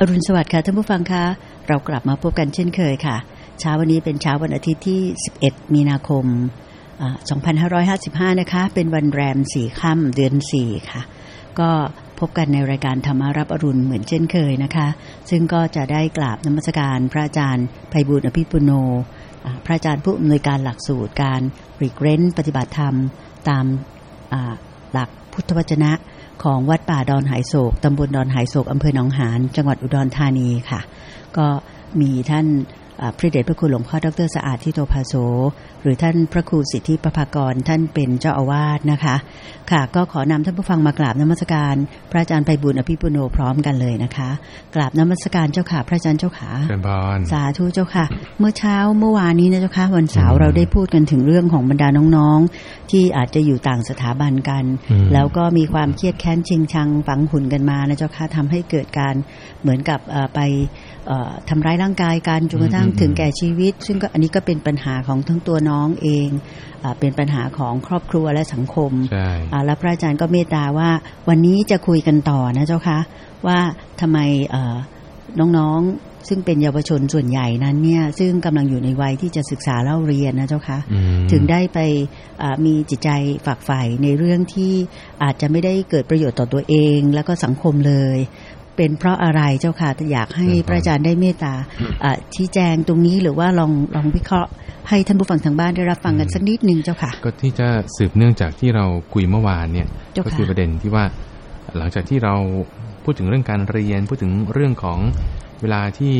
อรุณสวัสดิ์ค่ะท่านผู้ฟังคะเรากลับมาพบกันเช่นเคยค่ะ เช้าวันนี้เป็นเช้าวันอาทิตย์ที่ 11 มีนาคม 2555 นะคะ เป็นวันแรมสี่ค่ำเดือน 4 ค่ะ ก็พบกันในรายการธรรมารับอรุณเหมือนเช่นเคยนะคะ ซึ่งก็จะได้กราบนมัสการพระอาจารย์ไพบุญอภิปุโน พระอาจารย์ผู้อำนวยการหลักสูตรการรีเกรนปฏิบัติธรรม ตามหลักพุทธวจนะ ของวัดป่าดอนหายโศกตำบลดอนหายโศกอำเภอหนองหานจังหวัดอุดรธานีค่ะ ก็มีท่านพระเดชพระคุณหลวงพ่อดรสะอาดทิโตภาโส รือท่านพระครูสิทธิประภากรท่านเป็นเจ้าอาวาสนะคะ ค่ะ ก็ขอนำท่านผู้ฟังมากราบนมัสการ พระอาจารย์ไพบุญอภิปุโนพร้อมกันเลยนะคะ กราบนมัสการเจ้าค่ะพระอาจารย์เจ้าขาเชิญพรสาธุเจ้าค่ะ เมื่อเช้าเมื่อวานนี้นะเจ้าค่ะวันเสาร์อืมเราได้พูดกันถึงเรื่องของบรรดาน้องๆ ที่อาจจะอยู่ต่างสถาบันกันอืมแล้วก็มีความเครียดแค้นชิงชังฝังหุ่นกันมานะเจ้าค่ะทำให้เกิดการเหมือนกับเอ่อไปเอ่อทำร้ายร่างกายกันจนกระทั่งอืมอืมถึงแก่ชีวิต ซึ่งก็อันนี้ก็เป็นปัญหาของทั้งตัวน้องเองอ่าเป็นปัญหาของครอบครัวและสังคมใช่อ่าแล้วพระอาจารย์ก็เมตตาว่า วันนี้จะคุยกันต่อนะเจ้าคะว่าทำไมเอ่อน้องๆ ซึ่งเป็นเยาวชนส่วนใหญ่นั้นเนี่ย ซึ่งกำลังอยู่ในวัยที่จะศึกษาเล่าเรียนนะเจ้าคะอืมถึงได้ไปอ่ามีจิตใจฝักใฝ่ในเรื่องที่อาจจะไม่ได้เกิดประโยชน์ต่อตัวเอง แล้วก็สังคมเลย เป็นเพราะอะไรเจ้าค่ะอยากให้พระอาจารย์ได้เมตตาอ่าชี้แจงตรงนี้หรือว่าลองลองวิเคราะห์ให้ท่านผู้ฟังทางบ้านได้รับฟังกันสักนิดนึงเจ้าค่ะ ก็ที่จะสืบเนื่องจากที่เราคุยเมื่อวานเนี่ยเจ้าค่ะก็คือประเด็นที่ว่า หลังจากที่เราพูดถึงเรื่องการเรียนพูดถึงเรื่องของเวลาที่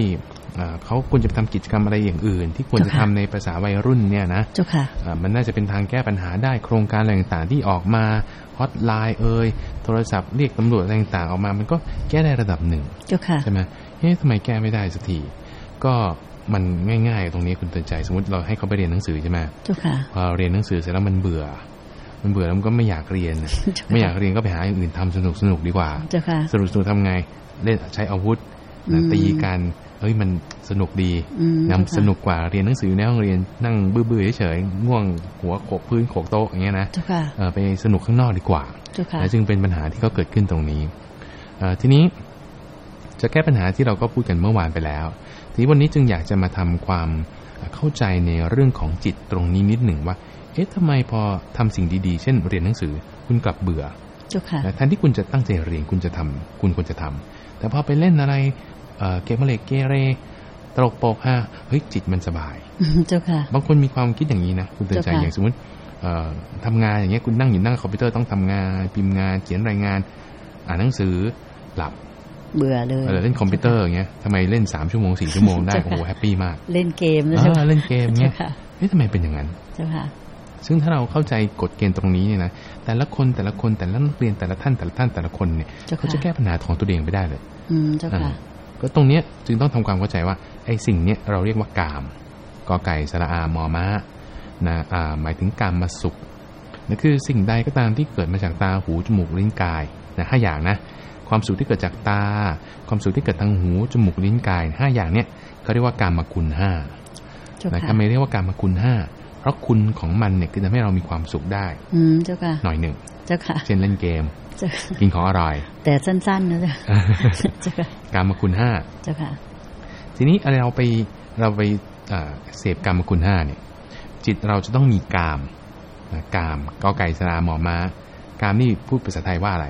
เอ่อเขาควรจะทำกิจกรรมอะไรอย่างอื่น ที่ควรจะทำในภาษาวัยรุ่นเนี่ยนะเจ้าค่ะอ่ามันน่าจะเป็นทางแก้ปัญหาได้โครงการอะไรต่างๆที่ออกมาฮอตไลน์เอ่ยโทรศัพท์เรียกตำรวจอะไรต่างๆออกมา มันก็แก้ได้ระดับหนึ่งเจ้าค่ะใช่ไหมเฮ้ยทำไมแก้ไม่ได้สักทีก็มันง่าย ๆ ตรงนี้คุณเตือนใจสมมติเราให้เขาไปเรียนหนังสือใช่ไหมเจ้าค่ะพอเรียนหนังสือเสร็จแล้วมันเบื่อมันเบื่อแล้วมันก็ไม่อยากเรียนน่ะเจ้าไม่อค่ะยากเรียนก็ไปหาอย่างอื่นทำสนุกสนุกๆดีกว่าเจ้าค่ะสนุกสนุกๆทำไง เล่นใช้อาวุธอืมตีกัน เฮ้ยมันสนุกดีอืมนำสนุกกว่าเรียนหนังสือในห้องเรียนนั่งบื้อๆเฉยๆง่วงหัวโขกพื้นโขกโต๊ะอย่างเงี้ยนะเจ้าค่ะเออไปสนุกข้างนอกดีกว่าเจ้าค่ะและจึงเป็นปัญหาที่เขาเกิดขึ้นตรงนี้เอ่อทีนี้จะแก้ปัญหาที่เราก็พูดกันเมื่อวานไปแล้ว ทีนี้วันนี้จึงอยากจะมาทำความเข้าใจในเรื่องของจิตตรงนี้นิดหนึ่งว่า เอ๊ะทำไมพอทำสิ่งดีๆ เช่น เรียนหนังสือคุณกลับเบื่อเจ้าค่ะแต่แทนที่คุณจะตั้งใจเรียนคุณจะทำคุณควรจะทำแต่พอไปเล่นอะไร เอ่อเกมอะไรเกเรตลกโปกฮะเฮ้ยจิตมันสบายอืมเจ้าค่ะ บางคนมีความคิดอย่างนี้นะคุณเตือนใจเจ้าค่ะอย่างสมมติเอ่อทำงานอย่างเงี้ยคุณนั่งอยู่หน้าคอมพิวเตอร์ต้องทำงาน พิมพ์งานเขียนรายงาน อ่านหนังสือหลับเบื่อเลยเออเล่นคอมพิวเตอร์อย่างเงี้ยทำไมเล่นสามชั่วโมงสี่ชั่วโมงได้เจ้าค่ะโอ้โห happy มาก เล่นเกมเอนะเจ้าอค่ะเล่นเกมเงี้ยเจ้าค่ะเฮ้ยทำไมเป็นอย่างนั้นเจ้าค่ะซึ่งถ้าเราเข้าใจกฎเกณฑ์ตรงนี้เนี่ยนะแต่ละคนแต่ละคนแต่ละนักเรียนแต่ละท่านแต่ละท่านแต่ละคนเนี่ยเจ้าค่ะเขาจะแก้ปัญหาของตัวเองไปได้เลยอืมเจ้าค่ะ ก็ตรงเนี้ยจึงต้องทำความเข้าใจว่าไอ้สิ่งเนี้ยเราเรียกว่ากามกอไก่สระอามอม้านะอ่าหมายถึงกามมาสุขนั่นคือสิ่งใดก็ตามที่เกิดมาจากตาหูจมูกลิ้นกายนะห้าอย่างนะความสุขที่เกิดจากตา ความสุขที่เกิดทางหูจมูกลิ้นกายห้าอย่างเนี้ยเขาเรียกว่ากามคุณห้าเจ้านะค่ะทำไมเรียกว่ากามคุณห้าเพราะคุณของมันเนี่ยคือทำให้เรามีความสุขได้ อืมเจ้าค่ะหน่อยหนึ่งเจ้าค่ะ เช่นเล่นเกมเจ้าค่ะกินของอร่อย แต่สั้นๆนะเจ้าเจ้าค่ะ กามคุณห้าเจ้าค่ะ ทีนี้อะไรเราไปเราไปเอ่อเสพกรรมคุณห้าเนี่ย จิตเราจะต้องมีกามนะกามกอไก่สระอาหมอม้ากามนี่พูดภาษาไทยว่าอะไร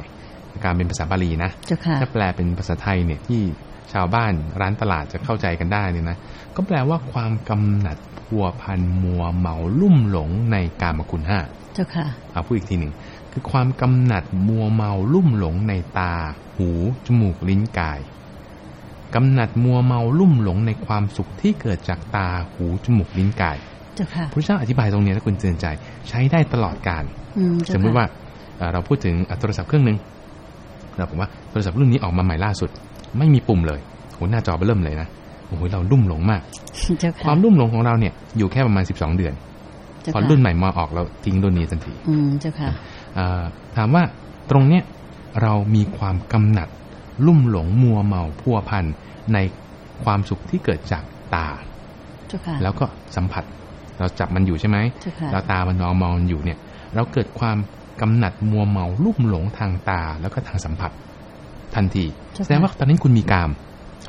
กามเป็นภาษาบาลีนะเจ้าค่ะถ้าแปลเป็นภาษาไทยเนี่ยที่ชาวบ้านร้านตลาดจะเข้าใจกันได้เนี่ยนะก็แปลว่าความกำหนัดพัวพันมัวเมาลุ่มหลงในกามคุณห้าเจ้าค่ะเอาพูดอีกทีหนึ่งคือความกำหนัดมัวเมาลุ่มหลงในตา หู จมูกลิ้นกาย กำหนัดมัวเมาลุ่มหลงในความสุขที่เกิดจากตาหูจมูกลิ้นกายเจ้าค่ะพระเจ้าอธิบายตรงนี้ถ้าคุณเตือนใจใช้ได้ตลอดการอืมเจ้สมมติว่าเอ่อเราพูดถึงอะโทรศัพท์เครื่องหนึ่งเราบอกว่าโทรศัพท์รุ่นนี้ออกมาใหม่ล่าสุด ไม่มีปุ่มเลยโหหน้าจอไปเริ่มเลยนะโอ้โหเราลุ่มหลงมากเจ้าคค่ะวามลุ่มหลงของเราเนี่ยอยู่แค่ประมาณ12เดือนเจ้าพอค่ะรุ่นใหม่มาออกเราทิ้งรุ่นนี้ทันทีอืมเจ้าค่ะเอ่อถามว่าตรงเนี้ยเรามีความกำหนัด ลุ่มหลงมัวเมาพัวพันในความสุขที่เกิดจากตาเจ้าค่ะแล้วก็สัมผัส เราจับมันอยู่ใช่ไหมเจ้าค่ะเราตามันนองมองมันอยู่เนี่ย เราเกิดความกำหนัดมัวเมาลุ่มหลงทางตาแล้วก็ทางสัมผัส ทันทีเจ้าค่ะแสดงว่าตอนนั้นคุณมีกาม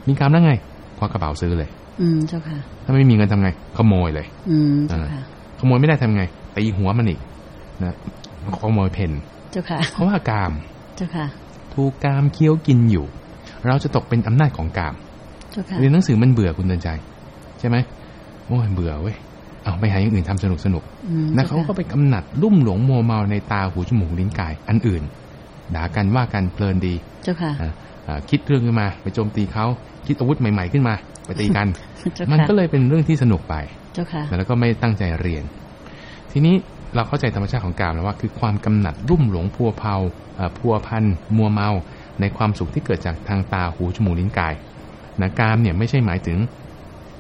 มีกามแล้วไงควักกระเป๋าซื้อเลย อืมเจ้าค่ะ ถ้าไม่มีเงินทำไง ขโมยเลย อืมเจ้าค่ะขโมยไม่ได้ทำไงตีหัวมันอีกนะขโมยเพนเจ้าค่ะเพราะว่ากาม เจ้าค่ะ ถูกกามเคี้ยวกินอยู่ เราจะตกเป็นอำนาจของกามเรียนหนังสือมันเบื่อคุณเตือนใจ ใช่ไหมโอ้ยเบื่อเว้ยเอาไปหาอย่างอื่นทำสนุกสนุกนะเขาก็ไปกำหนัดลุ่มหลงมัวเมาในตาหูจมูกลิ้นกายอันอื่น ด่ากันว่ากันเพลินดี เจ้าค่ะคิดเรื่องขึ้นมา ไปโจมตีเขาคิดอาวุธใหม่ ๆขึ้นมา ไปตีกัน มันก็เลยเป็นเรื่องที่สนุกไป เจ้าค่ะแล้วก็ไม่ตั้งใจเรียน ทีนี้ เราเข้าใจธรรมชาติของกามแล้วว่า คือความกำหนัดรุ่มหลงพัวเพาเอ่อพัวพันมัวเมา ในความสุขที่เกิดจากทางตาหูจมูกลิ้นกายนะกามเนี่ยไม่ใช่หมายถึง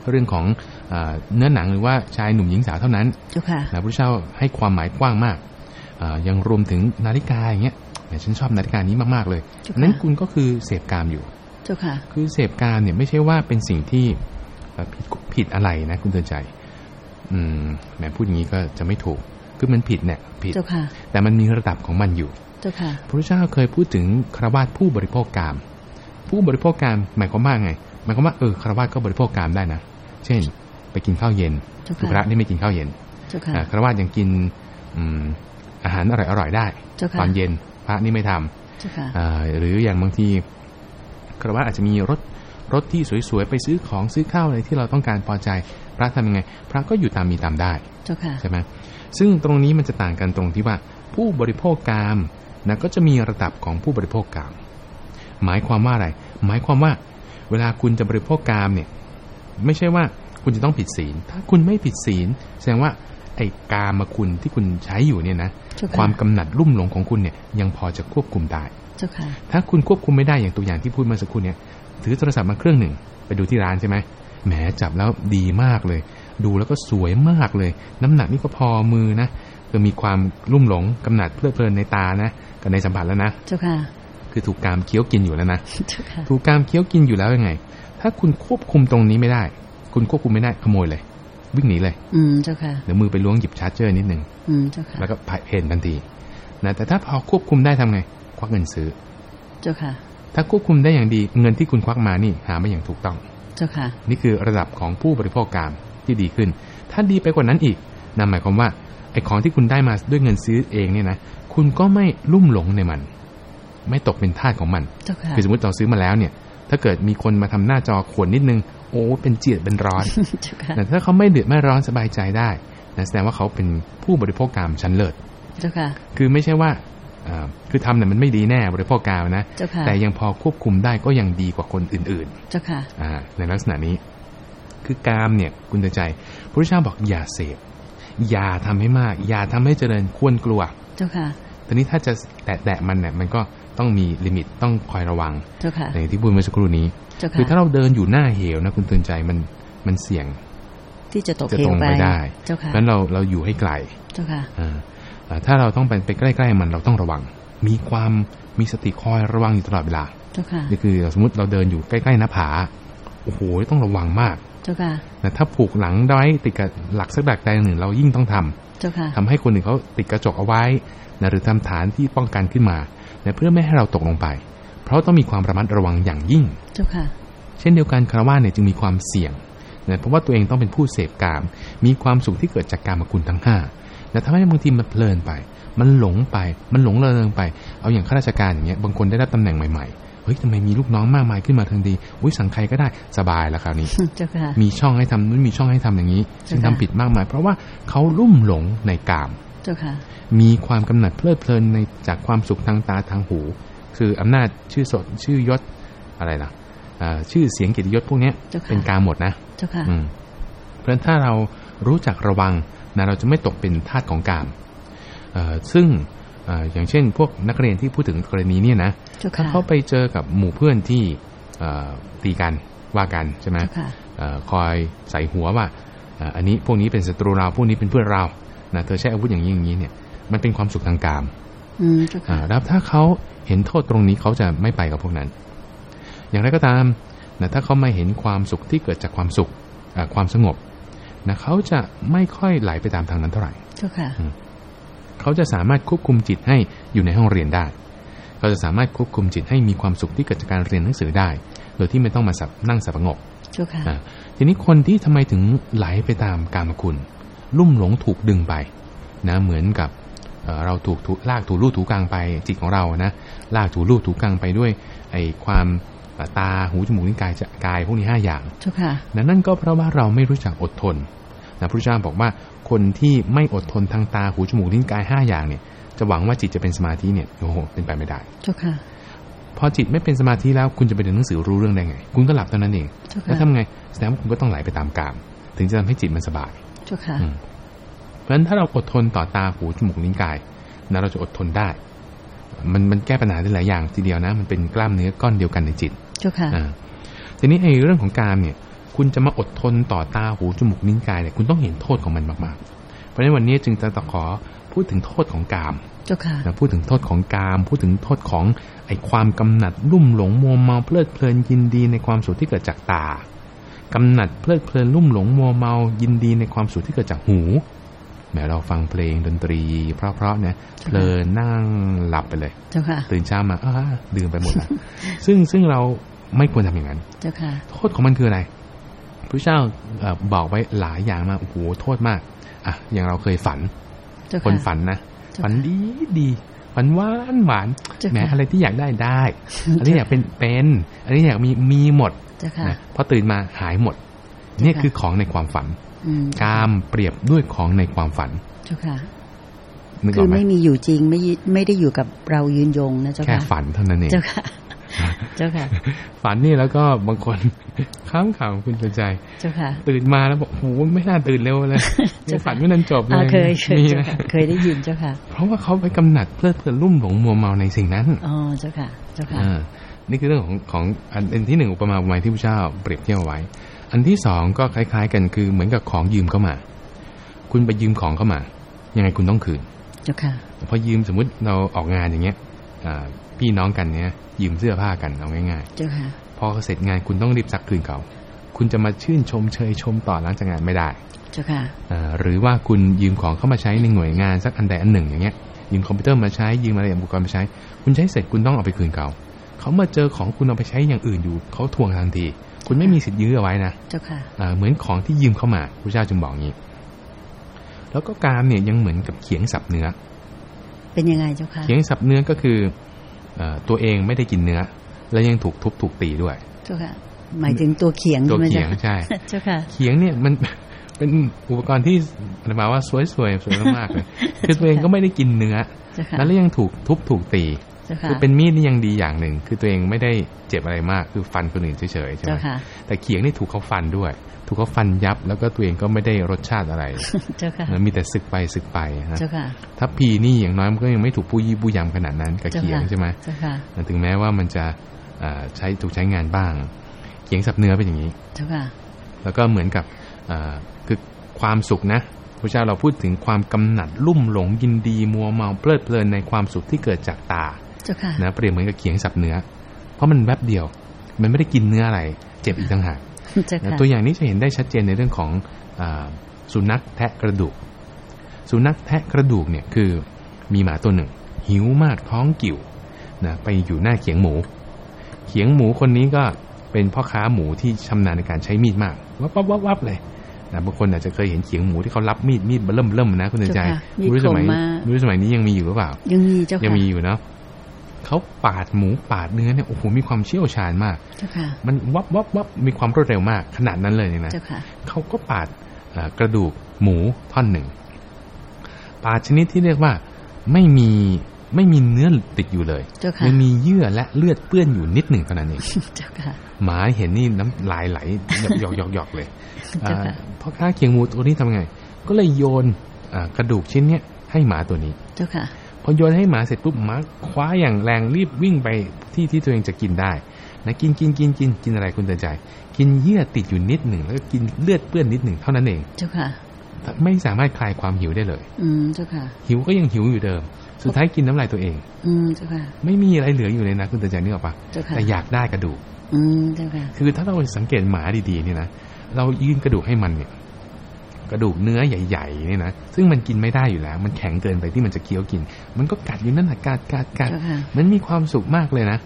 เรื่องของเออเนื้อหนังหรือว่าชายหนุ่มหญิงสาวเท่านั้นเจ้าค่ะนะพระพุทธเจ้าให้ความหมายกว้างมากเอ่อยังรวมถึงนาฬิกาอย่างเงี้ยแหมฉันชอบนาฬิกานี้มากๆเลยเจ้าอันนั้นค่ะคุณก็คือเสพกามอยู่เจ้าค่ะ คือเสพกามเนี่ยไม่ใช่ว่าเป็นสิ่งที่เอ่อผิดผิดอะไรนะคุณเตือนใจ อืมแหมพูดอย่างนี้ก็จะไม่ถูก คือมันผิดเนี่ยผิดเจ้าค่ะแต่มันมีระดับของมันอยู่เจ้าค่ะพระพุทธเจ้าเคยพูดถึงคารวาสผู้บริโภคกาม ผู้บริโภคกามหมายความว่าไงหมายความว่าเออคารวาสก็บริโภคกามได้นะ เช่น ไปกินข้าวเย็นเจ้าคือค่ะพระนี่ไม่กินข้าวเย็นเจ้าค่ะอ่าคารวาสยังกินอืมอาหารอร่อยๆได้เจ้าค่ะตอนเย็นพระนี่ไม่ทำเจ้าค่ะอ่าหรืออย่างบางทีคารวะอาจจะมีรถรถที่สวยๆ ไปซื้อของซื้อข้าวอะไรที่เราต้องการพอใจ พระทำยังไง พระก็อยู่ตามมีตามได้เจ้าค่ะใช่ไหม ซึ่งตรงนี้มันจะต่างกันตรงที่ว่า ผู้บริโภคกามนะก็จะมีระดับของผู้บริโภคกาม หมายความว่าอะไร หมายความว่า เวลาคุณจะบริโภคกามเนี่ยไม่ใช่ว่าคุณจะต้องผิดศีล ถ้าคุณไม่ผิดศีล แสดงว่าไอ้กามมาคุณที่คุณใช้อยู่เนี่ยนะเจ้าค่ะความกำหนัดรุ่มหลงของคุณเนี่ยยังพอจะควบคุมได้เจ้าค่ะถ้าคุณควบคุมไม่ได้อย่างตัวอย่างที่พูดเมาสักครู่เนี่ยถือโทรศัพท์มาเครื่องหนึ่ง ไปดูที่ร้านใช่ไหมแหมจับแล้วดีมากเลย ดูแล้วก็สวยมากเลย น้ำหนักนี่ก็พอมือนะก็มีความลุ่มหลงกำหนัดเพลิดเพลินในตานะกับในสัมผัสแล้วนะเจ้าค่ะ คือถูกกามเคี้ยวกินอยู่แล้วนะเจ้าค่ะถูกกามเคี้ยวกินอยู่แล้วยังไง ถ้าคุณควบคุมตรงนี้ไม่ได้ คุณควบคุมไม่ได้ขโมยเลย วิ่งหนีเลย อืมเจ้าค่ะเดี๋ยวมือไปล้วงหยิบ charger นิดนึงอืมเจ้าค่ะแล้วก็เผ่นทันทีนะแต่ถ้าพอควบคุมได้ทำไง ควักเงินซื้อ เจ้าค่ะ ถ้าควบคุมได้อย่างดีเงินที่คุณควักมานี่หามาอย่างถูกต้อง เจ้าค่ะ นี่คือระดับของผู้บริโภคกาม ที่ดีขึ้น ถ้าดีไปกว่านั้นอีกนั่นหมายความว่าไอ้ของที่คุณได้มาด้วยเงินซื้อเองเนี่ยนะคุณก็ไม่ลุ่มหลงในมัน ไม่ตกเป็นทาสของมันเจ้าค่ะคือสมมติเราซื้อมาแล้วเนี่ย ถ้าเกิดมีคนมาทำหน้าจอขวนนิดนึง โอ้เป็นเจียดเป็นร้อนเจ้าค่ะแต่ถ้าเขาไม่เดือดไม่ร้อนสบายใจได้นะแสดงว่าเขาเป็นผู้บริโภคกามชั้นเลิศเจ้าค่ะคือไม่ใช่ว่าอ่าคือทำเนี่ยมันไม่ดีแน่บริโภคกามนะเจ้าค่ะแต่ยังพอควบคุมได้ก็ยังดีกว่าคนอื่นๆ เจ้าค่ะอ่าในลักษณะนี้ คือกามเนี่ยคุณเตือนใจพระพุทธเจ้าบอกอย่าเสพอย่าทำให้มาก อย่าทำให้เจริญควรกลัว เจ้าค่ะตอนนี้ถ้าจะแตะแตะมันเนี่ยมันก็ต้องมีลิมิตต้องคอยระวังเจ้าค่ะอย่างที่พูดเมื่อสักครู่นี้เจ้าคือค่ะถ้าเราเดินอยู่หน้าเหวนะคุณเตือนใจมันมันเสี่ยง ที่จะตกจะเหตรวงไปไปได้เจ้าเพค่ะราะฉะนั้นเราเราอยู่ให้ไกลเจ้าค่ะอ่าอ่าถ้าเราต้องไปไปใกล้ๆมันเราต้องระวัง มีความมีสติคอยระวังอยู่ตลอดเวลาเจ้าค่ะนี่คือสมมติเราเดินอยู่ใกล้ๆหน้าผาโอ้โหต้องระวังมาก เจ้าค่ะแต่ถ้าผูกหลังด้อยติดกับหลักสักดักใดหนึ่ง เรายิ่งต้องทำเจ้าค่ะทำให้คนอื่นเขาติดกระจกเอาไว้นะหรือทำฐานที่ป้องกันขึ้นมานะเพื่อไม่ให้เราตกลงไป เพราะต้องมีความระมัดระวังอย่างยิ่ง เจ้าค่ะ เช่นเดียวกันคารวะเนี่ยจึงมีความเสี่ยงนะเพราะว่าตัวเองต้องเป็นผู้เสพกาม มีความสุขที่เกิดจากการมคุณทั้งห้าแต่ทำให้บางทีมันเพลินไป มันหลงไป มันหลงระเริงไป เอาอย่างข้าราชการอย่างเงี้ย บางคนได้รับตำแหน่งใหม่ๆ เฮ้ยทำไมมีลูกน้องมากมายขึ้นมาทันทีอุ้ยสั่งใครก็ได้สบายแล้วคราวนี้เจ้าค่ะมีช่องให้ทำนู้นมีช่องให้ทำอย่างนี้ซึ่งเจ้าทำค่ะผิดมากมาย เพราะว่าเขาลุ่มหลงในกามเจ้าค่ะมีความกำหนัดเพลิดเพลินในจากความสุขทางตาทางหู คืออำนาจชื่อสดชื่อยศอะไรล่ะอ่าชื่อเสียงเกียรติยศพวกเนี้ยเจ้าค่ะเป็นกามหมดนะเจ้าค่ะอืมเพราะฉะนั้นถ้าเรารู้จักระวังนะเราจะไม่ตกเป็นทาสของกามเอ่อซึ่งเอ่ออย่างเช่น พวกนักเรียนที่พูดถึงกรณีเนี้นะเจ้าถ้าค่ะเขาไปเจอกับหมู่เพื่อนที่เอ่อตีกันว่ากันใช่ไหมเจ้าค่ะเออคอยใส่หัวว่าเอ่ออันนี้พวกนี้เป็นศัตรูเราพวกนี้เป็นเพื่อนเรานะเธอใช้อาวุธอย่างนี้อย่างนี้เนี่ย มันเป็นความสุขทางกามอืมเจ้าอ่าค่ะแล้วถ้าเขาเห็นโทษตรงนี้เขาจะไม่ไปกับพวกนั้น อย่างไรก็ตามนะถ้าเขาไม่เห็นความสุขที่เกิดจากความสุขอ่าความสงบนะเขาจะไม่ค่อยไหลไปตามทางนั้นเท่าไหร่ เจ้าค่ะเขาจะสามารถควบคุมจิตให้อยู่ในห้องเรียนได้ เขาจะสามารถควบคุมจิตให้มีความสุขที่เกิดจากการเรียนหนังสือได้ โดยที่ไม่ต้องมาสับนั่งสับประงกเจ้าค่ะอ่าทีนี้คนที่ทำไมถึงไหลไปตามกามคุณ ลุ่มหลงถูกดึงไปนะเหมือนกับเอ่อเราถูกถูลากถูรูดถูกลางไปจิตของเรานะลากถูรูดถูกลางไปด้วยไอ้ความเอ่อตาหูจมูกลิ้นกายจะกายพวกนี้ห้าอย่างเจ้าค่ะนะนั่นก็เพราะว่าเราไม่รู้จักอดทนนะพระพุทธเจ้าบอกว่า คนที่ไม่อดทนทางตาหูจมูกลิ้นกายห้าอย่างเนี่ย จะหวังว่าจิตจะเป็นสมาธิเนี่ยโอ้โหเป็นไปไม่ได้ เจ้าค่ะ พอจิตไม่เป็นสมาธิแล้วคุณจะไปเรียนหนังสือรู้เรื่องได้ไง คุณก็หลับเท่านั้นเองเจ้าแล้วค่ะทำไงแสดงว่าคุณก็ต้องไหลไปตามกาม ถึงจะทำให้จิตมันสบาย เจ้าค่ะอืมเพราะฉะนั้นถ้าเราอดทนต่อตาหูจมูกลิ้นกายนะเราจะอดทนได้ มันมันแก้ปัญหาได้หลายอย่างทีเดียวนะ มันเป็นกล้ามเนื้อก้อนเดียวกันในจิต เจ้าค่ะอ่าทีนี้ไอ้เรื่องของกามเนี่ย คุณจะมาอดทนต่อตาหูจมูกลิ้นกายเนี่ยคุณต้องเห็นโทษของมันมากๆ เพราะฉะนั้นวันนี้จึงจะขอพูดถึงโทษของกามเจ้าค่ะนะพูดถึงโทษของกาม พูดถึงโทษของไอ้ความกำหนัดลุ่มหลงมัวเมาเพลิดเพลินยินดีในความสุขที่เกิดจากตากำหนัดเพลิดเพลินลุ่มหลงมัวเมายินดีในความสุขที่เกิดจากหูแหมเราฟังเพลงดนตรี เพราะๆเนี่ยเพลินนั่งหลับไปเลยเจ้าค่ะตื่นเช้ามาอ้าดื่มไปหมดแล้วซึ่งซึ่งเราไม่ควรทำอย่างนั้นเจ้าค่ะโทษของมันคืออะไร พระเจ้าเอ่อบอกไว้หลายอย่างมากโอ้โหโทษมากอะอย่างเราเคยฝันเจ้าคนค่ะฝันนะเจ้าค่ะฝันดีดีฝันหวานหวานเจ้าค่ะแหมอะไรที่อยากได้ได้อันนี้อยากเป็นเป็นอันนี้อยากมีมีหมดเจ้าค่ะนะพอตื่นมาหายหมดเจ้าค่ะเนี่ยคือของในความฝันอืมกามเปรียบด้วยของในความฝันเจ้าค่ะนึกอคืออกไหมไม่มีอยู่จริงไม่ยึดไม่ได้อยู่กับเรายืนยงนะเจ้าแค่ค่ะฝันเท่านั้นเองเจ้าค่ะ เจ้าค่ะ ฝันนี่แล้วก็บางคนข้ามข่าวคุณใจ เจ้าค่ะ ตื่นมาแล้วบอกโอ้โหไม่น่าตื่นเร็วเลยเจ้าค่ะฝันไม่นันจบเลอ่ายเคยเคยมีเจ้านะค่ะเคยได้ยินเจ้าค่ะ เพราะว่าเขาไปกำหนัดเพลิดเพลินลุ่มหลงมัวเมาในสิ่งนั้นอ๋อเจ้าค่ะเจ้าค่ะอ่านี่คือเรื่องของของอันอันที่หนึ่งอุปมาอุปไมยที่พระเจ้าเปรียบเทียบเอาไว้ อันที่สองก็คล้าย ๆ กันคือเหมือนกับของยืมเข้ามา คุณไปยืมของเข้ามา ยังไงคุณต้องคืน เจ้าค่ะ พอยืมสมมุติเราออกงานอย่างเงี้ยอ่าพี่น้องกันเนี้ย ยืมเสื้อผ้ากันเอาง่ายเจ้าค่ะๆพอเสร็จงานคุณต้องรีบซักคืนเขา คุณจะมาชื่นชมเชยชมต่อหลังจากงานไม่ได้เจ้าค่ะอ่าหรือว่าคุณยืมของเข้ามาใช้ในหน่วยงานสักอันใดอันหนึ่งอย่างเงี้ยยืมคอมพิวเตอร์มาใช้ยืมอะไรอุปกรณ์มาใช้ คุณใช้เสร็จคุณต้องเอาไปคืนเขาเขามาเจอของคุณเอาไปใช้อย่างอื่นอยู่เขาทวงทันที คุณไม่มีสิทธิ์ยื้อเอาไว้นะเจ้าค่ะอ่าเหมือนของที่ยืมเข้ามาพระเจ้าจึงบอกงี้ แล้วก็กามเนี่ยยังเหมือนกับเขียงสับเนื้อ เป็นยังไงเจ้าค่ะเขียงสับเนื้อก็คือเออ ตัวเองไม่ได้กินเนื้อ แล้วยังถูกทุบถูกตีด้วยเจ้าค่ะหมายถึงตัวเขียงตัวใช่ไหมเขียงจ้าใช่เจ้าค่ะเขียงเนี่ยมันเป็นอุปกรณ์ที่อาตมาว่าสวยๆสวยมากๆเลยคือตัวเองก็ไม่ได้กินเนื้อเจ้าค่ะแล้วยังถูกทุบถูกตีเจ้า ค่ะคือเป็นมีดนี่ยังดีอย่างหนึ่ง คือตัวเองไม่ได้เจ็บอะไรมาก คือฟันคนอื่นเฉยๆใช่ไหมเจ้าค่ะแต่เขียงนี่ถูกเขาฟันด้วย ถูกเขาฟันยับ แล้วก็ตัวเองก็ไม่ได้รสชาติอะไรเจ้าค่ะนะมีแต่สึกไปสึกไปนะเจ้าค่ะถ้าพีนี่อย่างน้อยมันก็ยังไม่ถูกปู้ยี่ปู้ยำขนาดนั้นกับเจ้าเขียงค่ะใช่ไหมเจ้าค่ะถึงแม้ว่ามันจะเอ่อใช้ถูกใช้งานบ้าง เขียงสับเนื้อเป็นอย่างนี้เจ้าค่ะแล้วก็เหมือนกับเอ่อคือความสุขนะพระเจ้าเราพูดถึงความกำหนัดลุ่มหลงยินดีมัวเมาเพลิดเพลินในความสุขที่เกิดจากตาเจ้าค่ะ นะเปรียบเหมือนกับเขียงสับเนื้อ เพราะมันแวบเดียว มันไม่ได้กินเนื้ออะไร เจ็บอีกต่างหากเจ้านะค่ะตัวอย่างนี้จะเห็นได้ชัดเจนในเรื่องของอาสุนัขแทะกระดูก สุนัขแทะกระดูกเนี่ยคือมีหมาตัวหนึ่ง หิวมากท้องกิ่วนะไปอยู่หน้าเขียงหมู เขียงหมูคนนี้ก็เป็นพ่อค้าหมูที่ชำนาญในการใช้มีดมากวับวับวับวับเลยนะบางคนอาจจะเคยเห็นเขียงหมูที่เขารับมีดมีดเบิ่มเริ่มนะคุณเตือนใจเจ้าค่ะมีดไม่รู้สมัยคมมากไม่รู้สมัยนี้ยังมีอยู่หรือเปล่า ยังมีเจ้ายังค่ะมีอยู่เนาะ เขาปาดหมูปาดเนื้อเนี่ยโอ้โหมีความเชี่ยวชาญมากเจ้าค่ะมันวับวับวับมีความรวดเร็วมาก ขนาดนั้นเลยเนี่ยนะเจ้าค่ะเขาก็ปาดเอ่อกระดูกหมูท่อนหนึ่งปาดชนิดที่เรียกว่าไม่มีไม่มีเนื้อติดอยู่เลยเจ้าค่ะมันมีเยื่อและเลือดเปื้อนอยู่นิดหนึ่งเท่านั้นเองเจ้าค่ะหมาเห็นนี่น้ำลายไหลหยอกหยอกหยอกเลยเจ้าค่ะอ่าพ่อค้าเคียงหมูตัวนี้ทำไง ก็เลยโยนอ่ากระดูกชิ้นเนี้ยให้หมาตัวนี้เจ้าค่ะพ อโยนให้หมาเสร็จปุ๊บหมาคว้าอย่างแรงรีบวิ่งไปที่ที่ตัวเองจะกินได้นะกินกินกินกินกินอะไรคุณเตือนใจ กินเยื่อติดอยู่นิดหนึ่งแล้วก็กินเลือดเปื้อนนิดหนึ่งเท่านั้นเองเจ้าค่ะไม่สามารถคลายความหิวได้เลย อืมเจ้าค่ะ หิวก็ยังหิวอยู่เดิม สุดท้ายกินน้ำลายตัวเอง อืมเจ้าค่ะ ไม่มีอะไรเหลืออยู่เลยนะคุณเตือนใจนึกออกปะเจ้าค่ะแต่อยากได้กระดูก อืมเจ้าค่ะ คือถ้าเราสังเกตหมาดีๆเนี่ยนะเรายื่นกระดูกให้มันเนี่ย กระดูกเนื้อใหญ่ๆเนี่ยนะซึ่งมันกินไม่ได้อยู่แล้ว มันแข็งเกินไปที่มันจะเคี้ยวกิน มันก็กัดอยู่นั่นแหละกัดกัดกัดเจ้าค่ะมันมีความสุขมากเลยนะ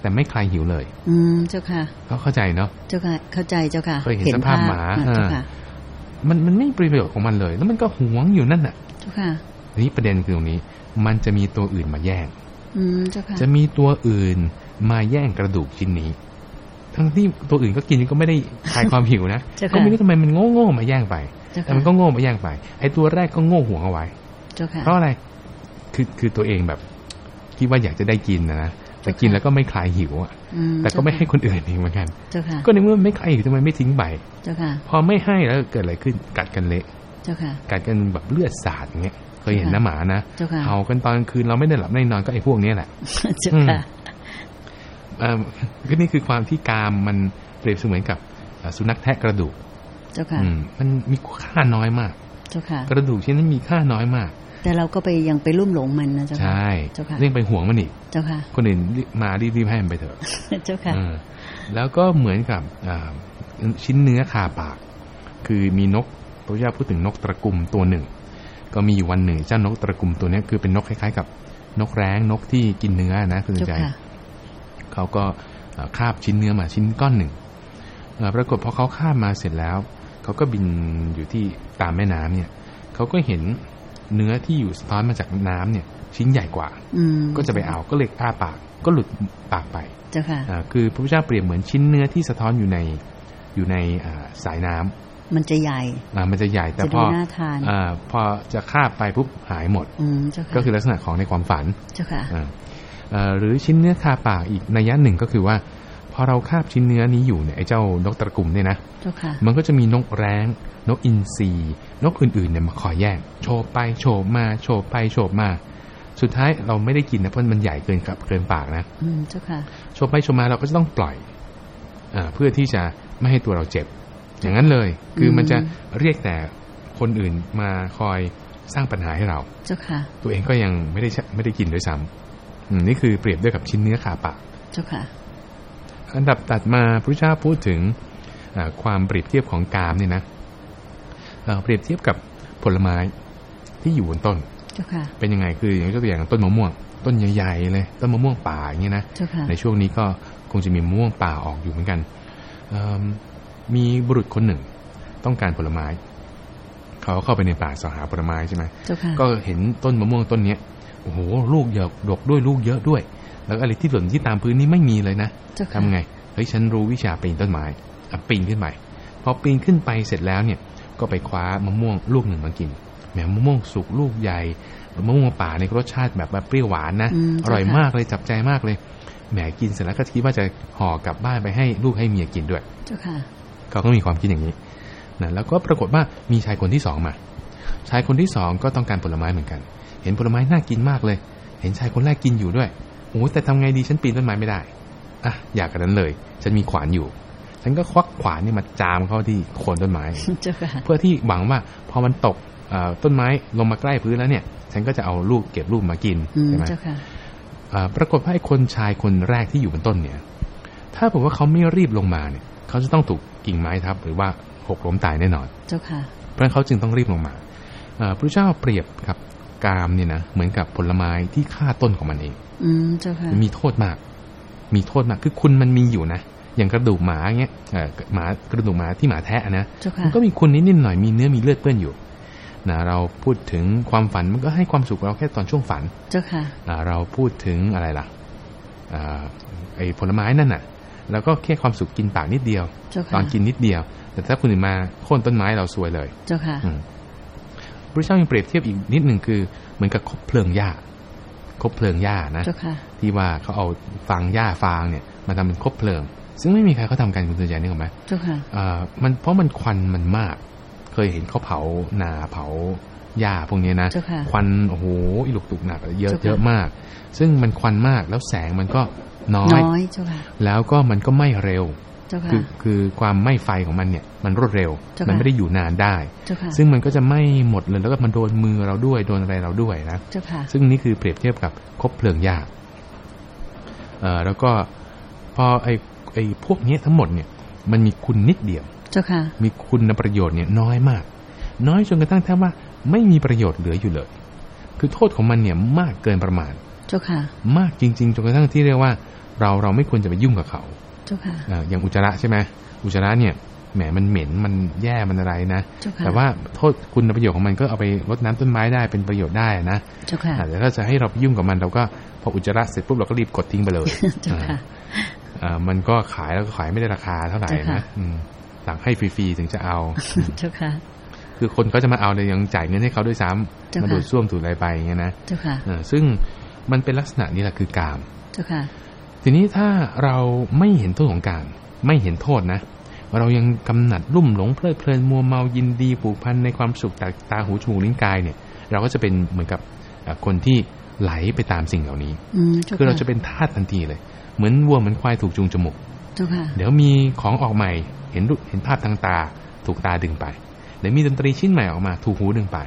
แต่ไม่คลายหิวเลย อืมเจ้าค่ะก็เข้าใจเนาะเจ้าค่ะ เข้าใจเจ้าค่ะเคยเห็นสภาพหมาอ่เจ้าค่ะมันมันไม่มีประโยชน์ของมันเลย แล้วมันก็หวงอยู่นั่นน่ะเจ้าค่ะทีนี้ประเด็นคือตรงนี้ มันจะมีตัวอื่นมาแย่ง อืมเจ้าค่ะจะมีตัวอื่นมาแย่งกระดูกชิ้นนี้ ทั้งที่ตัวอื่นก็กินก็ไม่ได้คลายความหิวนะเจ้าค่ะก็ไม่รู้ทำไมมันโง่โง่ๆมาแย่งไปเจ้า แต่ค่ะมันก็โง่มาแย่งไป ไอ้ตัวแรกก็โง่ห่วงเอาไว้เจ้าค่ะเพราะอะไรคือคือตัวเองแบบคิดว่าอยากจะได้กินนะนะแต่เจ้าค่ะกินแล้วก็ไม่คลายหิวอะอืแต่ก็ไม่ให้คนอื่นอีกเหมือนกันเจ้าค่ะก็ในเมื่อไม่คลายหิวทำไมไม่ทิ้งไปเจ้าค่ะพอไม่ให้แล้วเกิดอะไรขึ้นกัดกันเละเจ้าค่ะกัดกันแบบเลือดสาดอย่างเงี้ยเคยเห็นนะหมานะเจ้าค่ะเห่ากันตอนกลางคืนเราไม่ได้หลับไม่ได้นอนก็ไอ้พวกเนี้ยแหละเจ้าค่ะเอ่อก็นี่คือความที่กามมันเปรียบเสมือนกับเอ่อสุนัขแทะกระดูก เจ้าค่ะอืมมันมีค่าน้อยมาก เจ้าค่ะ กระดูกชิ้นนั้นมีค่าน้อยมาก แต่เราก็ไปยังไปลุ่มหลงมันนะเจ้าค่ะใช่เจ้าค่ะเรื่องไปห่วงมันอีกเจ้าค่ะ คนอื่นมารีบๆให้มันไปเถอะเจ้าค่ะเออแล้วก็เหมือนกับอ่าชิ้นเนื้อคาปาก คือมีนกพระพุทธเจ้าพูดถึงนกตระกุมตัวหนึ่ง ก็มีอยู่วันหนึ่งเจ้านกตระกุมตัวเนี้ยคือเป็นนกคล้ายๆ กับนกแร้งนกที่กินเนื้อนะคุณเจ้าใจค่ะเขาก็เอ่อคาบชิ้นเนื้อมาชิ้นก้อนหนึ่งเอ่อปรากฏพอเขาคาบมาเสร็จแล้ว เขาก็บินอยู่ที่ตามแม่น้ำเนี่ยเขาก็เห็นเนื้อที่อยู่สะท้อนมาจากน้ำเนี่ย ชิ้นใหญ่กว่าอืมก็จะไปเอาก็เลยอ้าปาก ก็หลุดปากไปเจ้าค่ะอ่าคือพระพุทธเจ้าเปรียบเหมือนชิ้นเนื้อที่สะท้อนอยู่ในอยู่ในอ่าสายน้ำมันจะใหญ่อ่ามันจะใหญ่แต่จะพดูอน่าทานอ่าพอจะคาบไปปุ๊บหายหมดอืมเจ้าค่ะก็คือลักษณะของในความฝันเจ้าค่ะอ่าเอ่อหรือชิ้นเนื้อคาปากอีกนัยยะหนึ่งก็คือว่า พอเราคาบชิ้นเนื้อนี้อยู่เนี่ยไอ้เจ้านกตระกุมเนี่ยนะเจ้าค่ะมันก็จะมีนกแร้ง นกอินทรีนกอื่นๆเนี่ยมาคอยแย่งโฉบไปโฉบมาโฉบไปโฉบมา สุดท้ายเราไม่ได้กินนะเพราะมันใหญ่เกินกับเกินปากนะอืมเจ้าค่ะโฉบไปโฉบมาเราก็จะต้องปล่อยอาเพื่อที่จะไม่ให้ตัวเราเจ็บ อย่างนั้นเลย คือมันจะเรียกแต่คนอื่นมาคอยสร้างปัญหาให้เราเจ้าค่ะ ตัวเองก็ยังไม่ได้ใช้ไม่ได้กินด้วยซ้ำอืมนี่คือเปรียบด้วยกับชิ้นเนื้อคาปากเจ้าค่ะ อันดับตัดมาพระเจ้าพูดถึงอ่าความเปรียบเทียบของกามเนี่ยนะเอ่อเปรียบเทียบกับผลไม้ที่อยู่บนต้นเจ้าค่ะเป็นยังไงคืออย่างยกตัวอย่างต้นมะม่วง ต้นใหญ่ๆเลยต้นมะม่วงป่าอย่างเงี้ยนะเจ้าค่ะในช่วงนี้ก็คงจะมีมะม่วงป่าออกอยู่เหมือนกันเอิ่มมีบุรุษคนหนึ่ง ต้องการผลไม้ เขาเข้าไปในป่าสหาผลไม้ใช่ไหมเจ้าค่ะก็เห็นต้นมะม่วงต้นเนี้ยโอ้โหลูกเยอะดกด้วยลูกเยอะด้วย แล้วก็อะไรที่หล่นที่ตามพื้นนี่ไม่มีเลยนะเจ้าค่ะทำไงเฮ้ยฉันรู้วิชาปีนต้นไม้อะปีนขึ้นไปพอปีนขึ้นไปเสร็จแล้วเนี่ย ก็ไปคว้ามะม่วงลูกหนึ่งมากินแหมมะม่วงสุกลูกใหญ่มะม่วงป่าในยรสชาติแบบแบบเปรี้ยวหวานนะอืมอร่อยเจ้าค่ะมากเลยจับใจมากเลยแหมกินเสร็จแล้วก็คิดว่าจะห่อกลับบ้านไปให้ลูกให้เมียกินด้วยเจ้าค่ะเขาก็มีความคิดอย่างนี้นะแล้วก็ปรากฏว่ามีชายคนที่สองมา ชายคนที่สองก็ต้องการผลไม้เหมือนกัน เห็นผลไม้น่ากินมากเลย เห็นชายคนแรกกินอยู่ด้วย โอ้แต่ทำไงดีฉันปีนต้นไม้ไม่ได้อะอยากกันนั้นเลย ฉันมีขวานอยู่ ฉันก็ควักขวานนี่มาจามเข้าที่โคนต้นไม้เจ้าค่ะเพื่อที่หวังว่าพอมันตกเอ่อต้นไม้ลงมาใกล้พื้นแล้วเนี่ย ฉันก็จะเอาลูกเก็บลูกมากินอืมใช่ไหมเจ้าค่ะเอ่อปรากฏว่าไอ้คนชายคนแรกที่อยู่บนต้นเนี่ย ถ้าผมว่าเขาไม่รีบลงมาเนี่ย เขาจะต้องถูกกิ่งไม้ทับ หรือว่าหกล้มตายแน่นอน เจ้าค่ะ เพราะฉะนั้นเขาจึงต้องรีบลงมาเอ่อพระเจ้าเปรียบกับ กามเนี่ยนะเหมือนกับผลไม้ที่ฆ่าต้นของมันเอง อืมเจ้าค่ะมันมีโทษมาก มีโทษมากคือคุณมันมีอยู่นะอย่างกระดูกหมาเงี้ยเอ่อหมากระดูกหมาที่หมาแทะนะเจ้าค่ะมันก็มีคุณนิดๆหน่อยๆมีเนื้อมีเลือดเปื้อนอยู่นะเราพูดถึงความฝันมันก็ให้ความสุขเราแค่ตอนช่วงฝัน เจ้าค่ะอ่าเราพูดถึงอะไรล่ะอ่าไอ้ผลไม้นั่นน่ะ แล้วก็แค่ความสุขกินปากนิดเดียวเจ้าค่ะตอนกินนิดเดียว แต่ถ้าคุณอื่นมาโค่นต้นไม้เราซวยเลย เจ้าค่ะอืม พระเจ้ายังเปรียบเทียบอีกนิดหนึ่งคือ เหมือนกับคบเพลิงหญ้าคบเพลิงหญ้านะเจ้าค่ะที่ว่าเขาเอาฟางหญ้าฟางเนี่ยมาทำเป็นคบเพลิง ซึ่งไม่มีใครเขาทำกันคุณสุใจนี่หรอกไหมเจ้าค่ะอ่ามันเพราะมันควันมันมาก เคยเห็นเขาเผานาเผาหญ้าพวกเนี้ยนะเจ้าค่ะควันโอ้โหอีลุกตุกหนักเยอะเจ้าค่ะเยอะมาก ซึ่งมันควันมากแล้วแสงมันก็น้อยน้อยเจ้าค่ะแล้วก็มันก็ไม่เร็วเจ้า ค่ะคือคือความไหม้ไฟของมันเนี่ย มันรวดเร็วเจ้าค่ะมันไม่ได้อยู่นานได้เจ้าค่ะซึ่งมันก็จะไหม้หมดเลยแล้วก็มันโดนมือเราด้วยโดนอะไรเราด้วยนะเจ้าค่ะซึ่งนี่คือเปรียบเทียบกับคบเพลิงหญ้าเอ่อแล้วก็พอไอ้ไอ้พวกนี้ทั้งหมดเนี่ย มันมีคุณนิดเดียวเจ้าค่ะ มีคุณประโยชน์เนี่ยน้อยมาก น้อยจนกระทั่งแทบว่าไม่มีประโยชน์เหลืออยู่เลย คือโทษของมันเนี่ยมากเกินประมาณ เจ้าค่ะ มากจริง ๆจนกระทั่งที่เรียกว่า เราเราไม่ควรจะไปยุ่งกับเขา เจ้าค่ะอ่าอย่างอุจจาระใช่ไหมอุจจาระเนี่ยแหมมันเหม็นมันแย่มันอะไรนะเจ้าค่ะแต่ว่าโทษคุณประโยชน์ของมันก็เอาไปรดน้ำต้นไม้ได้เป็นประโยชน์ได้นะเจ้าค่ะอ่าแต่ถ้าจะให้เราไปยุ่งกับมันเราก็พออุจจาระเสร็จปุ๊บเราก็รีบกดทิ้งไปเลยเจ้าค่ะอ่ามันก็ขายแล้วก็ขายไม่ได้ราคาเท่าไหร่เจ้าค่ะนะอืมสั่งให้ฟรีๆถึงจะเอาเจ้าค่ะคือคนเขาจะมาเอาเลยยังจ่ายเงินให้เขาด้วยซ้เจ้าำค่ะมาดูดซ่วมดูดอะไรไปอย่างเงี้ยนะเจ้าค่ะเออซึ่งมันเป็นลักษณะนี้แหละคือกามเจ้าค่ะ ทีนี้ถ้าเราไม่เห็นโทษของกามไม่เห็นโทษนะ เรายังกำหนัดลุ่มหลงเพลิดเพลินมัวเมายินดีผูกพันในความสุขจากตาหูจมูกลิ้นกายเนี่ย เราก็จะเป็นเหมือนกับเอ่อคนที่ไหลไปตามสิ่งเหล่านี้อืมเจ้าคือเราค่ะจะเป็นทาสทันทีเลย เหมือนวัวเหมือนควายถูกจูงจมูกเจ้าค่ะเดี๋ยวมีของออกใหม่เห็นรูปเห็นภาพทางตา ถูกตาดึงไป เดี๋ยวมีดนตรีชิ้นใหม่ออกมา ถูกหูดึงไป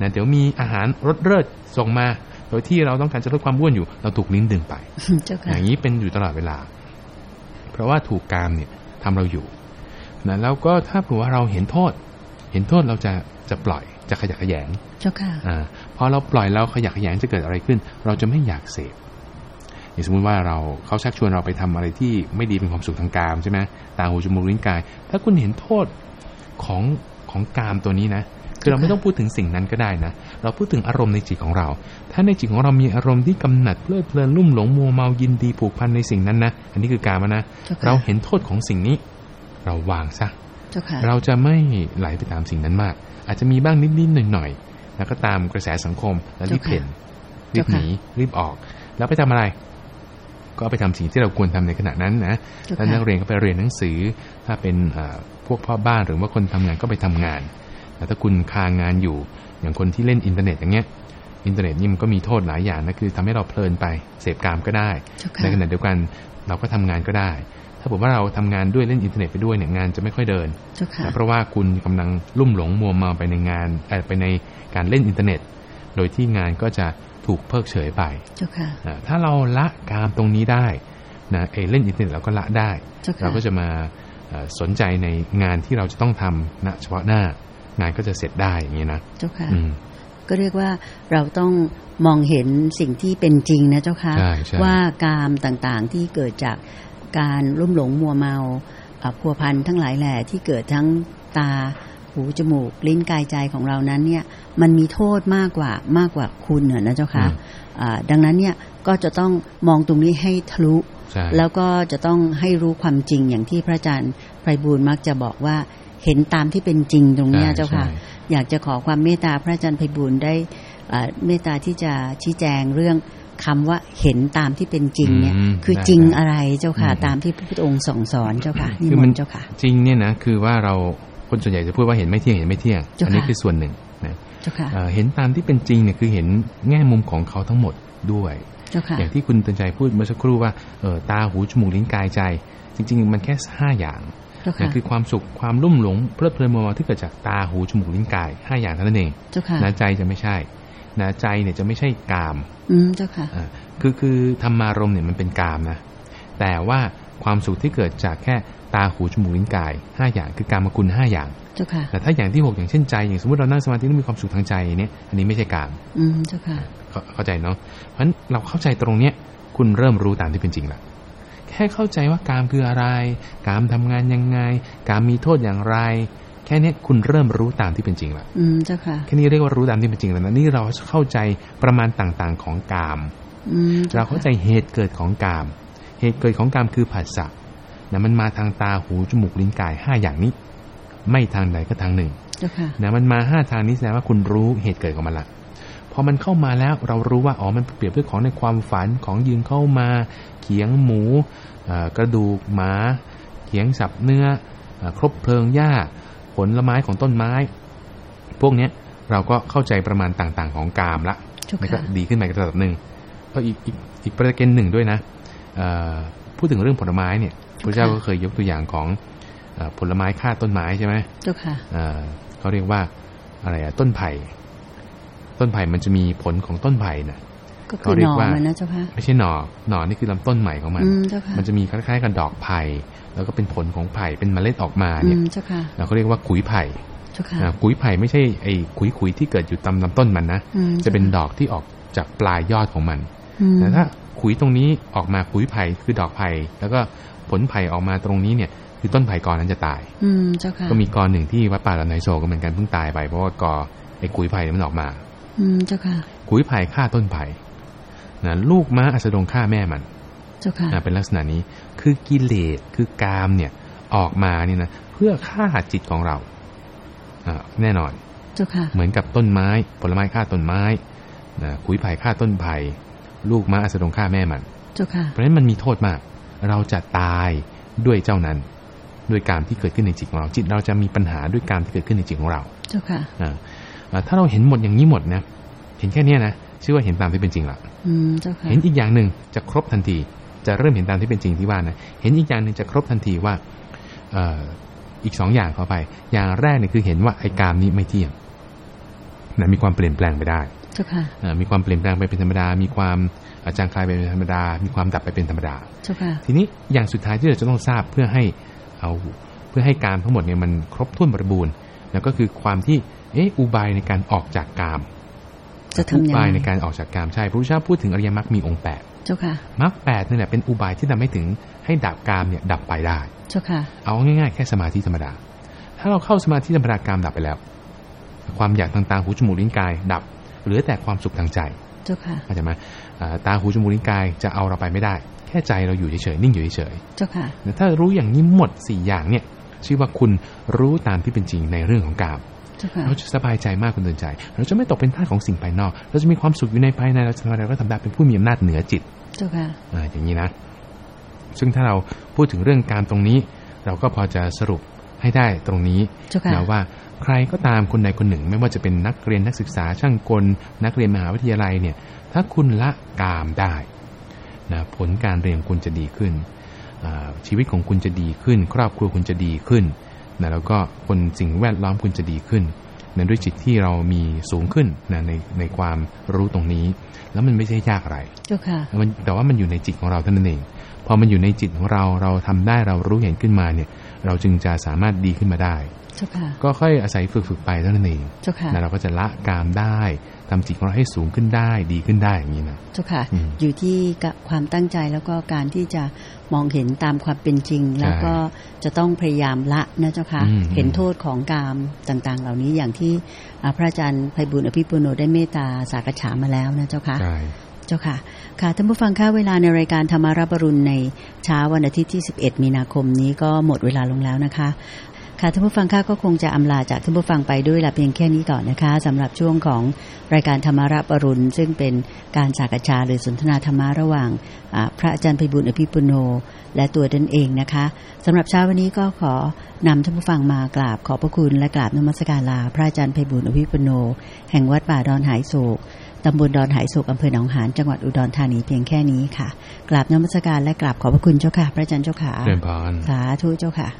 นะเดี๋ยวมีอาหารรสเลิศส่งมา โดยที่เราต้องการจะลดความอ้วนอยู่ เราถูกลิ้นดึงไปเจ้าอค่ะย่างนี้เป็นอยู่ตลอดเวลา เพราะว่าถูกกามเนี่ยทำเราอยู่นะแล้วก็ถ้าเผื่อว่าเราเห็นโทษ เห็นโทษเราจะจะปล่อยจะขยักขยงเจ้าค่ะอ่าพอเราปล่อยเราขยักขยงจะเกิดอะไรขึ้น เราจะไม่อยากเสพอย่างสมมติว่าเราเขาชักชวนเราไปทำอะไรที่ไม่ดีเป็นความสุขทางกามใช่ไหมตาหูจมูกลิ้นกาย ถ้าคุณเห็นโทษของของกามตัวนี้นะ คือเราไม่ต้องพูดถึงสิ่งนั้นก็ได้นะ เราพูดถึงอารมณ์ในจิตของเรา ถ้าในจิตของเรามีอารมณ์ที่กำหนัดเพลิดเพลินลุ่มหลงมัวเมายินดีผูกพันในสิ่งนั้นนะ อันนี้คือกามนะเจ้าค่ะเราเห็นโทษของสิ่งนี้ เราวางซะเจ้าค่ะเราจะไม่ไหลไปตามสิ่งนั้นมาก อาจจะมีบ้างนิดๆหน่อยๆ แล้วก็ตามกระแสสังคม แล้วรีบเผ่นรีบหนีรีบออก แล้วไปทำอะไรก็ไปทำสิ่งที่เราควรทำในขณะนั้นนะเจ้าถ้าค่ะนักเรียนก็ไปเรียนหนังสือ ถ้าเป็นเอ่อพวกพ่อบ้านหรือว่าคนทำงานก็ไปทำงาน แต่ถ้าคุณคางานอยู่ อย่างคนที่เล่นอินเทอร์เน็ตอย่างเงี้ยอินเทอร์เน็ตนี่มันก็มีโทษหลายอย่างนะคือทำให้เราเพลินไปเสพกามก็ได้เจ้าในค่ะขณะเดียวกันเราก็ทำงานก็ได้ ถ้าผมว่าเราทำงานด้วยเล่นอินเทอร์เน็ตไปด้วยเนี่ยงานจะไม่ค่อยเดินเจ้าค่ะนะเพราะว่าคุณกำลังลุ่มหลงมัวเมาไปในงานเอ่อไปในการเล่นอินเทอร์เน็ต โดยที่งานก็จะถูกเพิกเฉยไปเจ้าค่ะนะถ้าเราละกามตรงนี้ได้นะเอยเล่นอินเทอร์เน็ตเราก็ละได้เจ้าค่ะเราก็จะมาเอ่อสนใจในงานที่เราจะต้องทำณเฉพาะหน้า งานก็จะเสร็จได้อย่างนี้นะเจ้าค่ะอืมก็เรียกว่าเราต้องมองเห็นสิ่งที่เป็นจริงนะเจ้าค่ะใช่ใช่ว่ากามต่างๆที่เกิดจากการลุ่มหลงมัวเมาอ่าพัวพันทั้งหลายแหล่ที่เกิดทั้งตาหูจมูก ลิ้นกายใจของเรานั้นเนี่ยมันมีโทษมากกว่ามากกว่าคุณเหรอนะเจ้าค่ะอืมอ่าดังนั้นเนี่ยก็จะต้องมองตรงนี้ให้ทะลุใช่แล้วก็จะต้องให้รู้ความจริงอย่างที่พระอาจารย์ไพบูลย์มักจะบอกว่า เห็นตามที่เป็นจริงตรงเนี้ยใช่เจ้าค่ะใช่อยากจะขอความเมตตาพระอาจารย์ไพบูลย์ได้อ่าเมตตาที่จะชี้แจงเรื่องคำว่าเห็นตามที่เป็นจริงเนี่ยอืมคือได้จริงได้อะไรเจ้าค่ะอืมตามที่พระพุทธองค์ส่งสอนเจ้าค่ะนิคือมมันนต์เจ้าค่ะ จริงเนี่ยนะคือว่าเราคนส่วนใหญ่จะพูดว่าเห็นไม่เที่ยงเห็นไม่เที่ยงเจ้าค่ะอันี้คือส่วนหนึ่งนะเจ้าค่ะเอ่อเห็นตามที่เป็นจริงเนี่ยคือเห็นแง่มุมของเขาทั้งหมดด้วยเจ้าค่ะอย่างที่คุณเตือนใจพูดเมื่อสักครู่ว่าเออตาหูจมูกลิ้นกายใจ จริง ๆ มันแค่ห้าอย่าง เจ้านะค่ะคือความสุขความลุ่มหลงเพลิดเพลินมัวเมาที่เกิดจากตาหูจมูกลิ้นกายห้าอย่างเท่านั้นเองเจ้าค่ะนะใจจะไม่ใช่นะใจเนี่ยจะไม่ใช่กาม อืมเจ้าค่ะอ่าคือคือธรรมารมณ์เนี่ยมันเป็นกามนะแต่ว่าความสุขที่เกิดจากแค่ตาหูจมูกลิ้นกายห้าอย่างคือกามคุณห้าอย่างเจ้าค่ะแต่ถ้าอย่างที่หกอย่างเช่นใจ อย่างสมมติเรานั่งสมาธิแล้วมีความสุขทางใจเนี่ยอันนี้ไม่ใช่กาม อืมเจ้าค่ะเข้าเข้าใจเนาะเพราะฉะนั้นเราเข้าใจตรงเนี้ยคุณเริ่มรู้ตามที่เป็นจริงละ แค่เข้าใจว่ากามคืออะไร กามทำงานยังไง กามมีโทษอย่างไร แค่เนี้ยคุณเริ่มรู้ตามที่เป็นจริงละอืมเจ้าค่ะแค่นี้เรียกว่ารู้ตามที่เป็นจริงแล้วนะนี่เราเข้าใจประมาณต่างๆของกามอืมเราเข้าใจเหตุเกิดของกาม เหตุเกิดของกามคือผัสสะนะมันมาทางตาหูจมูกลิ้นกายห้าอย่างนี้ ไม่ทางใดก็ทางหนึ่งเจ้าค่ะนะมันมาห้าทางนี้แสดงว่าคุณรู้เหตุเกิดของมันละ พอมันเข้ามาแล้วเรารู้ว่าอ๋อมันเปรียบด้วยของในความฝันของยืนเข้ามาเขียงหมูเอ่อกระดูกหมาเขียงสับเนื้อเอ่อครบเพลิงหญ้าผลไม้ของต้นไม้ พวกเนี้ยเราก็เข้าใจประมาณต่างๆของกามละเจ้ามันก็ค่ะดีขึ้นไประดับหนึ่งก็อีกอีกอีกประเด็นหนึ่งด้วยนะเอ่อพูดถึงเรื่องผลไม้เนี่ยพระเจ้าก็เคยยกตัวอย่างของเอ่อผลไม้ฆ่าต้นไม้ใช่ไหมเจ้าค่ะเอ่อเขาเรียกว่าอะไรอะต้นไผ่ ต้นไผ่มันจะมีผลของต้นไผ่นะก็คือเขาเรีหยนกอว่ามันนะเจ้าค่ะไม่ใช่หน่อหน่อนี่คือลำต้นใหม่ของมันอืมเจ้าค่ะมันจะมีคล้ายๆกับดอกไผ่ แล้วก็เป็นผลของไผ่ เป็นเมล็ดออกมาอืเนี่ยมเจ้าค่ะเราเขาเรียกว่าขุยไผ่เจ้าค่ะอ่าขุยไผ่ไม่ใช่ไอ้ขุยขุยๆที่เกิดอยู่ตามลำต้นมันนะอืมจะเป็นดอกที่ออกจากปลายยอดของมันอืมแต่ถ้าขุยตรงนี้ออกมาขุยไผ่คือดอกไผ่ แล้วก็ผลไผ่ออกมาตรงนี้เนี่ย คือต้นไผ่กอนั้นจะตาย อืมเจ้าค่ะก็มีกอหนึ่งที่วัดป่าลำไนโศกก็เหมือนกันเพิ่งตายไปเพราะว่ากอไอ้ขุยไผ่มันออกมา อืมเจ้าค่ะขุยไผ่ฆ่าต้นไผ่นะลูกม้าอัสดงฆ่าแม่มันเจ้าค่ะนะเป็นลักษณะนี้คือกิเลสคือกามเนี่ยออกมานี่นะเพื่อฆ่าจิตของเราอ่าแน่นอนเจ้าค่ะเหมือนกับต้นไม้ผลไม้ฆ่าต้นไม้นะขุยไผ่ฆ่าต้นไผ่ลูกม้าอัสดงฆ่าแม่มันเจ้าค่ะเพราะฉะนั้นมันมีโทษมาก เราจะตายด้วยเจ้านั้นด้วยการที่เกิดขึ้นในจิตของเราจิตเราจะมีปัญหาด้วยการที่เกิดขึ้นในจิตของเรา เจ้าค่ะอ่าอ่า ถ้าเราเห็นหมดอย่างนี้หมดนะเห็นแค่เนี้ยนะชื่อว่าเห็นตามที่เป็นจริงละอืมเจ้าค่ะเห็นอีกอย่างหนึ่งจะครบทันที จะเริ่มเห็นตามที่เป็นจริงที่ว่านะเห็นอีกอย่างหนึ่งจะครบทันทีว่าเอ่ออีกสองอย่างเข้าไป อย่างแรกเนี่ยคือเห็นว่าไอ้กามนี้ไม่เที่ยงนะมีความเปลี่ยนแปลงไปได้เจ้าค่ะอ่ามีความเปลี่ยนแปลงไปเป็นธรรมดา มีความจางคลายไปเป็นธรรมดา มีความดับไปเป็นธรรมดาเจ้าค่ะทีนี้อย่างสุดท้ายที่เราจะต้องทราบเพื่อให้เอาเพื่อให้การทั้งหมดเนี่ยมันครบถ้วนบริบูรณ์ แล้วก็คือความที่ เอออุบายในการออกจากกาม จะทำอุยังบายไงในการออกจากกามใช่พระพุทธเจ้าพูดถึงอริยมรรคมีองค์แปดเจ้าค่ะมรรคแปดนี่แหละเป็นอุบายที่ทำให้ถึงให้ดับกามเนี่ยดับไปได้ เจ้าค่ะ เอาง่ายๆแค่สมาธิธรรมดา ถ้าเราเข้าสมาธิธรรมดากามดับไปแล้ว ความอยากทางตาหูจมูกลิ้นกาย ดับเหลือแต่ความสุขทางใจ เจ้าค่ะเข้าใจไหมอ่าตาหูจมูกลิ้นกายจะเอาเราไปไม่ได้ แค่ใจเราอยู่เฉยๆนิ่งอยู่เฉยเจ้าค่ะๆแต่ถ้ารู้อย่างนี้หมดสี่อย่างเนี่ยชื่อว่าคุณรู้ตามที่เป็นจริงในเรื่องของกาม เราจะสบายใจมากคุณเตือนใจ เราจะไม่ตกเป็นทาสของสิ่งภายนอก เราจะมีความสุขอยู่ในภายในเราจะทำอะไรก็ทำได้เป็นผู้มีอำนาจเหนือจิตเจ้าค่ะอย่างนี้นะ ซึ่งถ้าเราพูดถึงเรื่องการตรงนี้ เราก็พอจะสรุปให้ได้ตรงนี้นะว่าใครก็ตามคนใดคนหนึ่ง ไม่ว่าจะเป็นนักเรียนนักศึกษาช่างกล นักเรียนมหาวิทยาลัยเนี่ย ถ้าคุณละกามได้นะผลการเรียนคุณจะดีขึ้นชีวิตของคุณจะดีขึ้น ครอบครัวคุณจะดีขึ้น นะแล้วก็คนสิ่งแวดล้อมคุณจะดีขึ้นนะด้วยจิตที่เรามีสูงขึ้นนะในในความรู้ตรงนี้ แล้วมันไม่ใช่ยากอะไรเจ้าค่ะมันแต่ว่ามันอยู่ในจิตของเราเท่านั้นเองพอมันอยู่ในจิตของเราเราทำได้เรารู้เห็นขึ้นมาเนี่ย เราจึงจะสามารถดีขึ้นมาได้เจ้าค่ะ ก็ค่อยอาศัยฝึกฝึกๆไปเท่านั้นเองเจ้าค่ะนะเราก็จะละกามได้ทำจิตของเราให้สูงขึ้นได้ดีขึ้นได้อย่างนี้นะเจ้าค่ะอืมอยู่ที่กับความตั้งใจแล้วก็การที่จะมองเห็นตามความเป็นจริง แล้วก็จะต้องพยายามละนะเจ้าค่ะอืมเห็นโทษของกามต่าง ๆ เหล่านี้อย่างที่อ่าพระอาจารย์ไพบุญอภิปุโนได้เมตตาสากฉามาแล้วนะเจ้าค่ะใช่เจ้าค่ะ ค่ะท่านผู้ฟังค่าเวลาในรายการธรรมารับปรุณในเช้าวันอาทิตย์ที่ 11 มีนาคมนี้ก็หมดเวลาลงแล้วนะคะ ค่ะท่านผู้ฟังค่าก็คงจะอำลาจากท่านผู้ฟังไปด้วยละเพียงแค่นี้ก่อนนะคะสำหรับช่วงของรายการธรรมารับปรุณ ซึ่งเป็นการสักษาหรือสนทนาธรรมะระหว่างอ่าพระอาจารย์ไพบุญอภิปุโน และตัวตนเองนะคะสำหรับเช้าวันนี้ก็ขอนำท่านผู้ฟังมากราบขอบพระคุณและกราบนมัสการลา พระอาจารย์ไพบุญอภิปุโน แห่งวัดป่าดอนหายโศกตำบลดอนหายโศกอำเภอหนองหานจังหวัดอุดรธานีเพียงแค่นี้ค่ะกราบนมัสการและกราบขอบพระคุณเจ้าค่ะ พระอาจารย์เจ้าค่ะเรียนพรสาธุเจ้าค่ะ